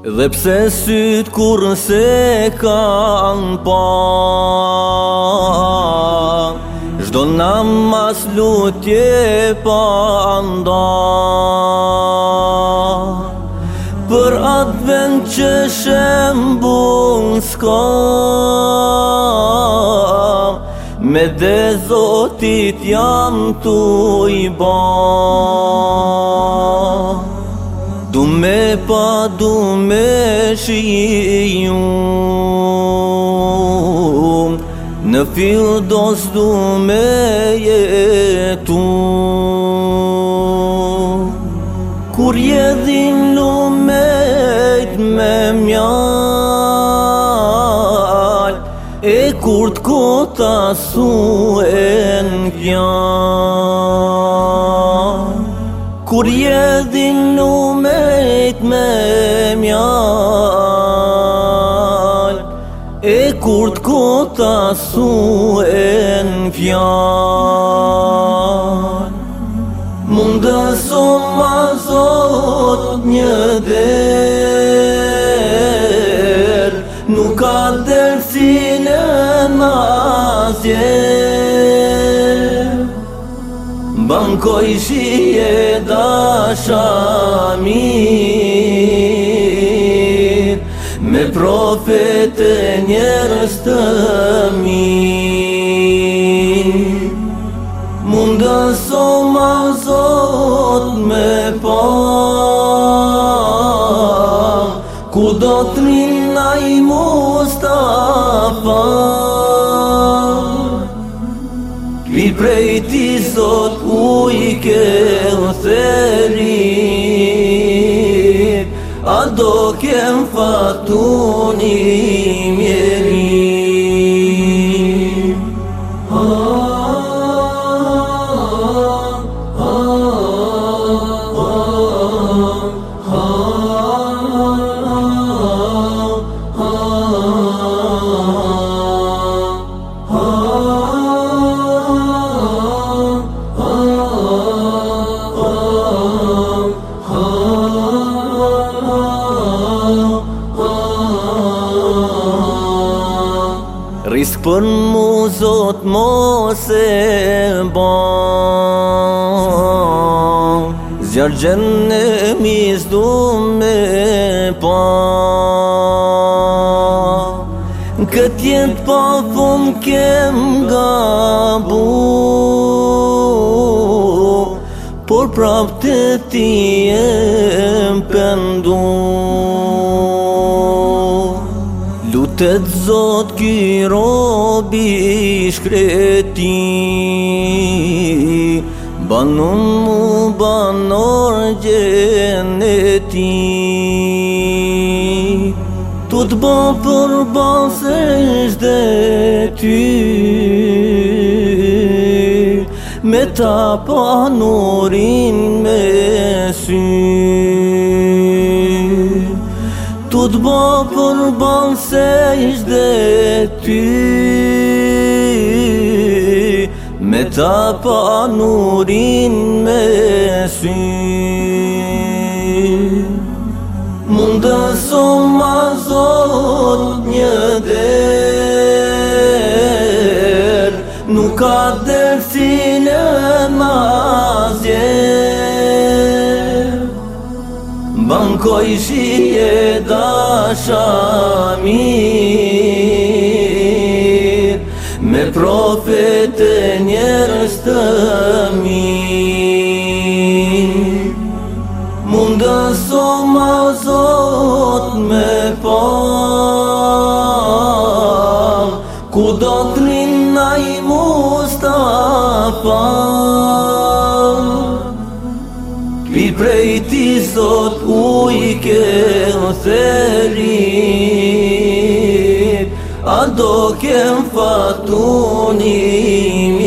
Dhe pse sytë kur se kan pa Zdo nam mas lutje pa nda Për atë vend që shem s'ka Me dhe zotit jam tu i ban pa du me shiju Në fill do s'du me jetu Kur jedhin lumejt me mjall E kur t'ko su e n'gjall Kur jedhin lumejt me mjall fjal E kur të kota su e në fjal Munda so ma zot një der Nuk ka dërsin e mazje Bankoj shi e dasha mirë njerës të mi Mundës o ma zot me pa Ku do të rinna i Mustafa Kvi prej ti zot u i ke në theri A do kem fatunit Amen. Për mu zot mos e ba Zjarë gjenë e mis du me pa Këtë jetë pa thumë kem nga bu Por prapë të ti e pëndun të të zot kiro bishkreti Banon mu banor gjeneti Tu të bo për basesh dhe ty Me ta panorin me sy bo për bon se ishde ty Me ta pa po nurin me sy Munda so ma zot një der Nuk ka der si në mazjer koj shije dashamir Me profet e njerës të min Mundës o ma me pa Ku do të rinaj Mustafa Bi prej ti sot uj ke më të rrip, A do ke fatunim.